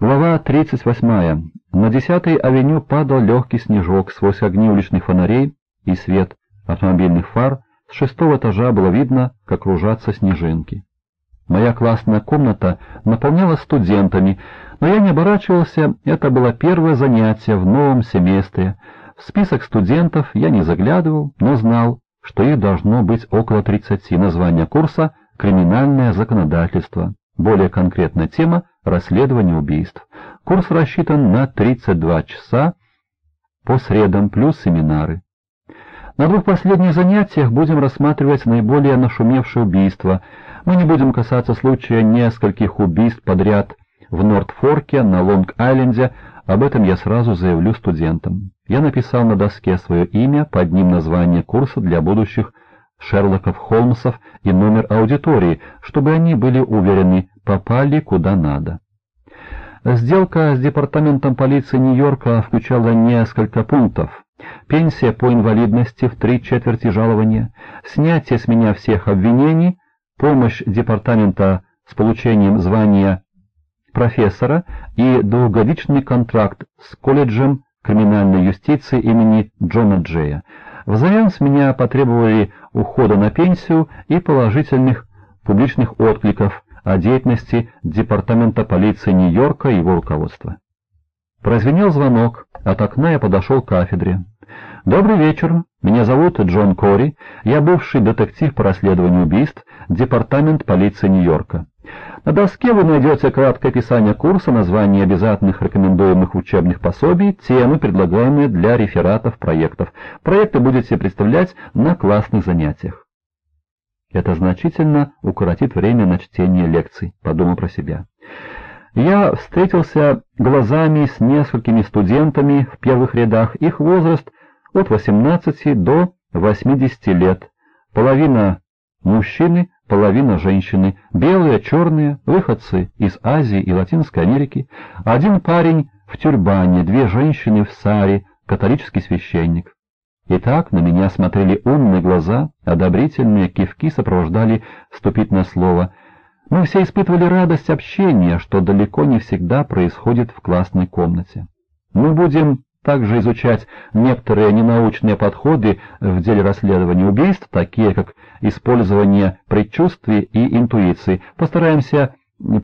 Глава 38. На 10-й авеню падал легкий снежок сквозь огни уличных фонарей и свет автомобильных фар. С шестого этажа было видно, как кружатся снежинки. Моя классная комната наполнялась студентами, но я не оборачивался, это было первое занятие в новом семестре. В список студентов я не заглядывал, но знал, что их должно быть около 30. Название курса «Криминальное законодательство». Более конкретная тема – расследование убийств. Курс рассчитан на 32 часа по средам плюс семинары. На двух последних занятиях будем рассматривать наиболее нашумевшие убийства. Мы не будем касаться случая нескольких убийств подряд в Нортфорке, на Лонг-Айленде, об этом я сразу заявлю студентам. Я написал на доске свое имя под ним название курса для будущих Шерлоков Холмсов и номер аудитории, чтобы они были уверены, попали куда надо. Сделка с департаментом полиции Нью-Йорка включала несколько пунктов. Пенсия по инвалидности в три четверти жалования, снятие с меня всех обвинений, помощь департамента с получением звания профессора и двухгодичный контракт с колледжем криминальной юстиции имени Джона Джея. Взамен с меня потребовали ухода на пенсию и положительных публичных откликов о деятельности Департамента полиции Нью-Йорка и его руководства. Прозвенел звонок, от окна я подошел к кафедре. «Добрый вечер, меня зовут Джон Кори, я бывший детектив по расследованию убийств, Департамент полиции Нью-Йорка. На доске вы найдете краткое описание курса, название обязательных рекомендуемых учебных пособий, темы, предлагаемые для рефератов проектов. Проекты будете представлять на классных занятиях. Это значительно укоротит время на чтение лекций, подумал про себя. Я встретился глазами с несколькими студентами в первых рядах, их возраст от 18 до 80 лет, половина мужчины, половина женщины, белые, черные, выходцы из Азии и Латинской Америки, один парень в тюрбане, две женщины в саре, католический священник. Итак, на меня смотрели умные глаза, одобрительные кивки сопровождали вступительное слово. Мы все испытывали радость общения, что далеко не всегда происходит в классной комнате. Мы будем также изучать некоторые ненаучные подходы в деле расследования убийств, такие как использование предчувствий и интуиции. Постараемся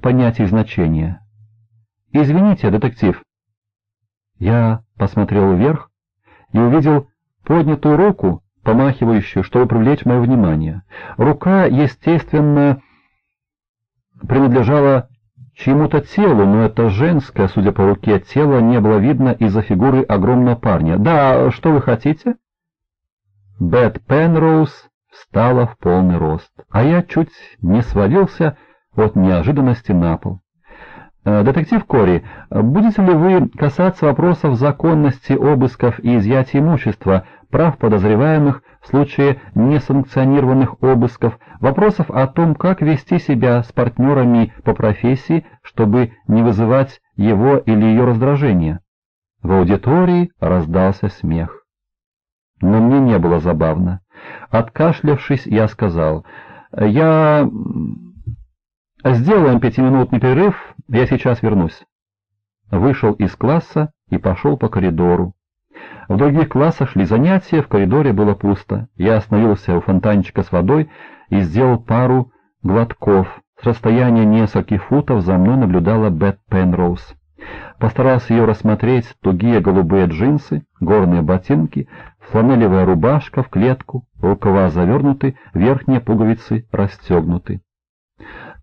понять их значение. «Извините, детектив». Я посмотрел вверх и увидел поднятую руку, помахивающую, чтобы привлечь мое внимание. Рука, естественно, принадлежала чьему-то телу, но это женское, судя по руке, тело не было видно из-за фигуры огромного парня. «Да, что вы хотите?» Бет Пенроуз встала в полный рост, а я чуть не свалился от неожиданности на пол. Э, «Детектив Кори, будете ли вы касаться вопросов законности обысков и изъятия имущества, прав подозреваемых в случае несанкционированных обысков, вопросов о том, как вести себя с партнерами по профессии, чтобы не вызывать его или ее раздражение?» В аудитории раздался смех. Но мне не было забавно. Откашлявшись, я сказал, «Я... сделаем пятиминутный перерыв, я сейчас вернусь. Вышел из класса и пошел по коридору. В других классах шли занятия, в коридоре было пусто. Я остановился у фонтанчика с водой и сделал пару глотков. С расстояния нескольких футов за мной наблюдала Бет Пенроуз. Постарался ее рассмотреть, тугие голубые джинсы, горные ботинки, фланелевая рубашка в клетку, рукава завернуты, верхние пуговицы расстегнуты.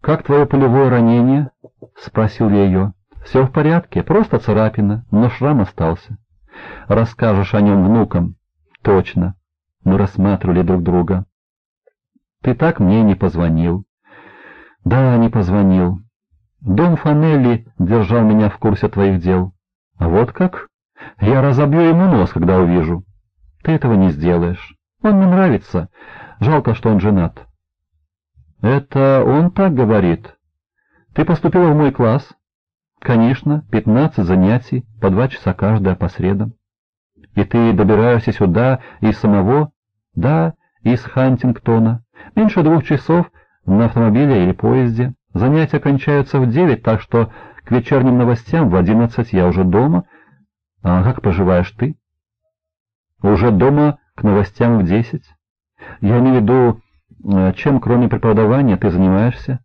«Как твое полевое ранение?» — спросил я ее. «Все в порядке, просто царапина, но шрам остался». «Расскажешь о нем внукам?» «Точно. Мы рассматривали друг друга». «Ты так мне не позвонил». «Да, не позвонил. Дом Фанелли держал меня в курсе твоих дел». «А вот как? Я разобью ему нос, когда увижу». «Ты этого не сделаешь. Он мне нравится. Жалко, что он женат». «Это он так говорит?» «Ты поступила в мой класс?» «Конечно, пятнадцать занятий, по два часа каждое по средам». «И ты добираешься сюда из самого?» «Да, из Хантингтона. Меньше двух часов на автомобиле или поезде. Занятия кончаются в девять, так что к вечерним новостям в одиннадцать я уже дома. А как поживаешь ты? Уже дома к новостям в десять. Я не веду, э, чем кроме преподавания ты занимаешься?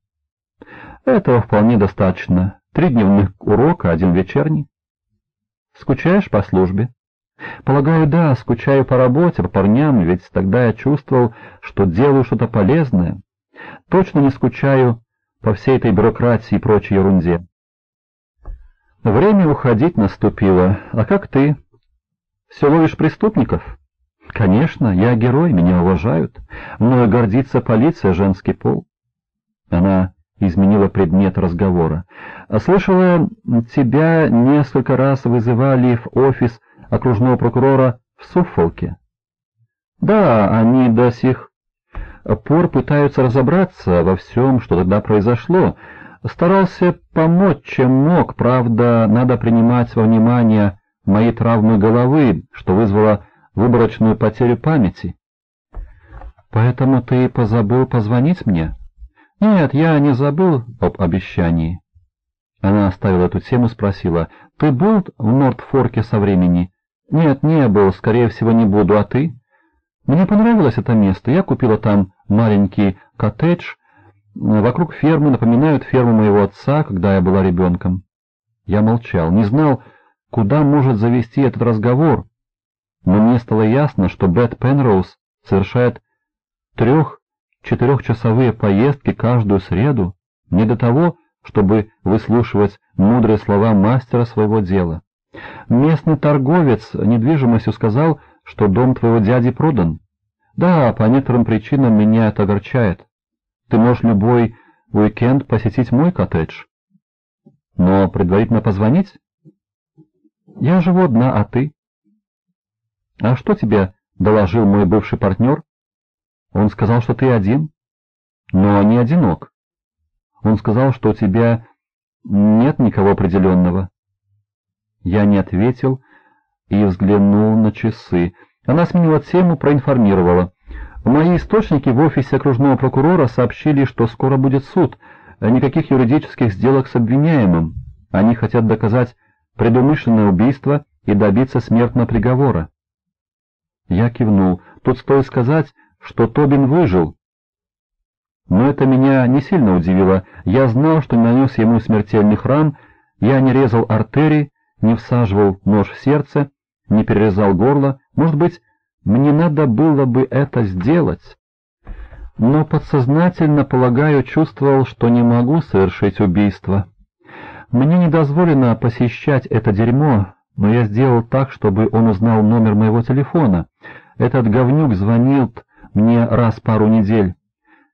Этого вполне достаточно. Три дневных урока, один вечерний. Скучаешь по службе? Полагаю, да, скучаю по работе, по парням, ведь тогда я чувствовал, что делаю что-то полезное. Точно не скучаю по всей этой бюрократии и прочей ерунде. Время уходить наступило. А как ты? Все ловишь преступников? Конечно, я герой, меня уважают. Мною гордится полиция, женский пол. Она изменила предмет разговора. Слышала, тебя несколько раз вызывали в офис окружного прокурора в Суффолке. Да, они до сих пор пытаются разобраться во всем, что тогда произошло. Старался помочь, чем мог, правда, надо принимать во внимание мои травмы головы, что вызвало выборочную потерю памяти. Поэтому ты позабыл позвонить мне? Нет, я не забыл об обещании. Она оставила эту тему, спросила, ты был в Нортфорке со времени? Нет, не был, скорее всего не буду, а ты? Мне понравилось это место, я купила там маленький коттедж, вокруг фермы напоминают ферму моего отца, когда я была ребенком. Я молчал, не знал, куда может завести этот разговор, но мне стало ясно, что Бет Пенроуз совершает трех-четырехчасовые поездки каждую среду не до того, чтобы выслушивать мудрые слова мастера своего дела. Местный торговец недвижимостью сказал, что дом твоего дяди продан. Да, по некоторым причинам меня это огорчает. Ты можешь любой уикенд посетить мой коттедж. Но предварительно позвонить? Я живу одна, а ты? А что тебе доложил мой бывший партнер? Он сказал, что ты один, но не одинок. Он сказал, что у тебя нет никого определенного. Я не ответил и взглянул на часы. Она сменила тему, проинформировала. Мои источники в офисе окружного прокурора сообщили, что скоро будет суд. Никаких юридических сделок с обвиняемым. Они хотят доказать предумышленное убийство и добиться смертного приговора. Я кивнул. Тут стоит сказать, что Тобин выжил. Но это меня не сильно удивило. Я знал, что не нанес ему смертельных ран, я не резал артерий, не всаживал нож в сердце, не перерезал горло. Может быть, мне надо было бы это сделать. Но подсознательно, полагаю, чувствовал, что не могу совершить убийство. Мне не дозволено посещать это дерьмо, но я сделал так, чтобы он узнал номер моего телефона. Этот говнюк звонил мне раз пару недель.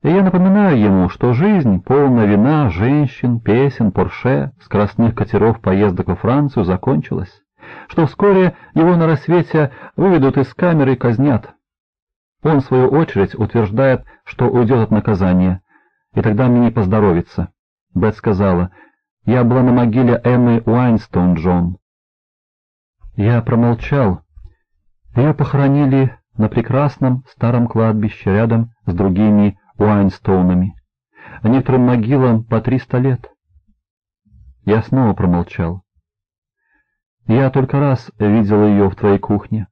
И я напоминаю ему, что жизнь, полна вина, женщин, песен, порше, скоростных катеров поездок во Францию закончилась, что вскоре его на рассвете выведут из камеры и казнят. Он, в свою очередь, утверждает, что уйдет от наказания, и тогда мне не поздоровится. Бет сказала, «Я была на могиле Эммы Уайнстоун, Джон». Я промолчал. Ее похоронили на прекрасном старом кладбище рядом с другими Уайнстоунами, а некоторым могилам по триста лет. Я снова промолчал. Я только раз видел ее в твоей кухне.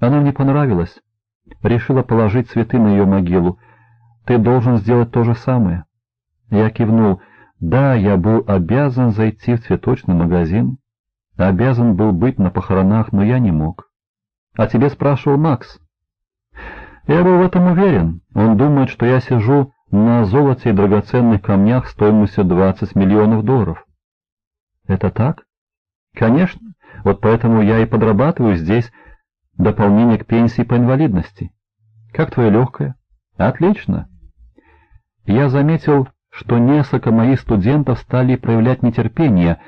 Она мне понравилась. Решила положить цветы на ее могилу. Ты должен сделать то же самое. Я кивнул. Да, я был обязан зайти в цветочный магазин. Обязан был быть на похоронах, но я не мог. А тебе спрашивал Макс. Я был в этом уверен. Он думает, что я сижу на золоте и драгоценных камнях стоимостью 20 миллионов долларов. Это так? Конечно. Вот поэтому я и подрабатываю здесь дополнение к пенсии по инвалидности. Как твое легкое? Отлично. Я заметил, что несколько моих студентов стали проявлять нетерпение.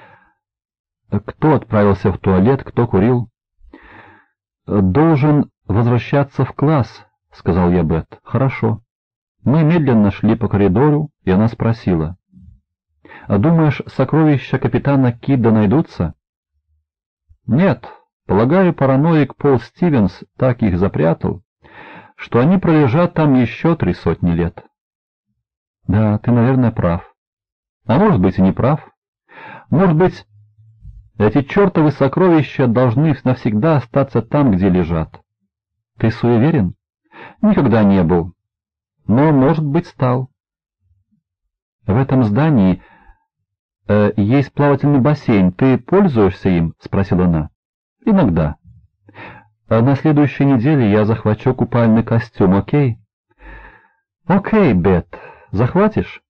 Кто отправился в туалет, кто курил. Должен возвращаться в класс, — сказал я Бет. «Хорошо». Мы медленно шли по коридору, и она спросила. «А думаешь, сокровища капитана Кидда найдутся?» «Нет. Полагаю, параноик Пол Стивенс так их запрятал, что они пролежат там еще три сотни лет». «Да, ты, наверное, прав. А может быть и не прав. Может быть, эти чертовы сокровища должны навсегда остаться там, где лежат. Ты суеверен? Никогда не был. Но, может быть, стал. В этом здании э, есть плавательный бассейн. Ты пользуешься им? — спросила она. Иногда. А на следующей неделе я захвачу купальный костюм, окей? Окей, Бет. Захватишь?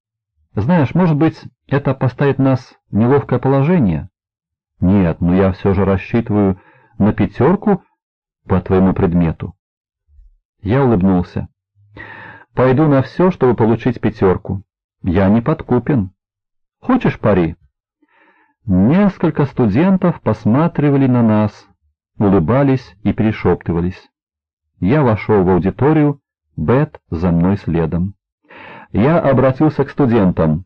Знаешь, может быть, это поставит нас в неловкое положение? Нет, но я все же рассчитываю на пятерку по твоему предмету. Я улыбнулся. Пойду на все, чтобы получить пятерку. Я не подкупен. Хочешь пари? Несколько студентов посматривали на нас, улыбались и перешептывались. Я вошел в аудиторию, Бет за мной следом. Я обратился к студентам.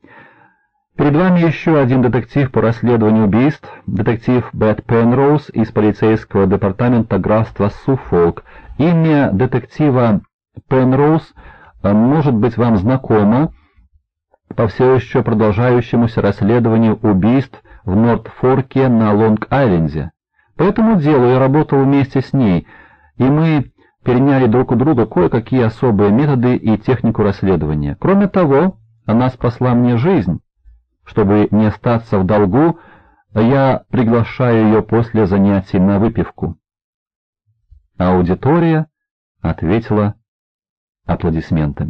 Перед вами еще один детектив по расследованию убийств, детектив Бет Пенроуз из полицейского департамента графства Суффолк. Имя детектива Пенроуз э, может быть вам знакомо по все еще продолжающемуся расследованию убийств в Нортфорке на Лонг-Айленде. По этому делу я работал вместе с ней, и мы переняли друг у друга кое-какие особые методы и технику расследования. Кроме того, она спасла мне жизнь. Чтобы не остаться в долгу, я приглашаю ее после занятий на выпивку. Аудитория ответила аплодисментами.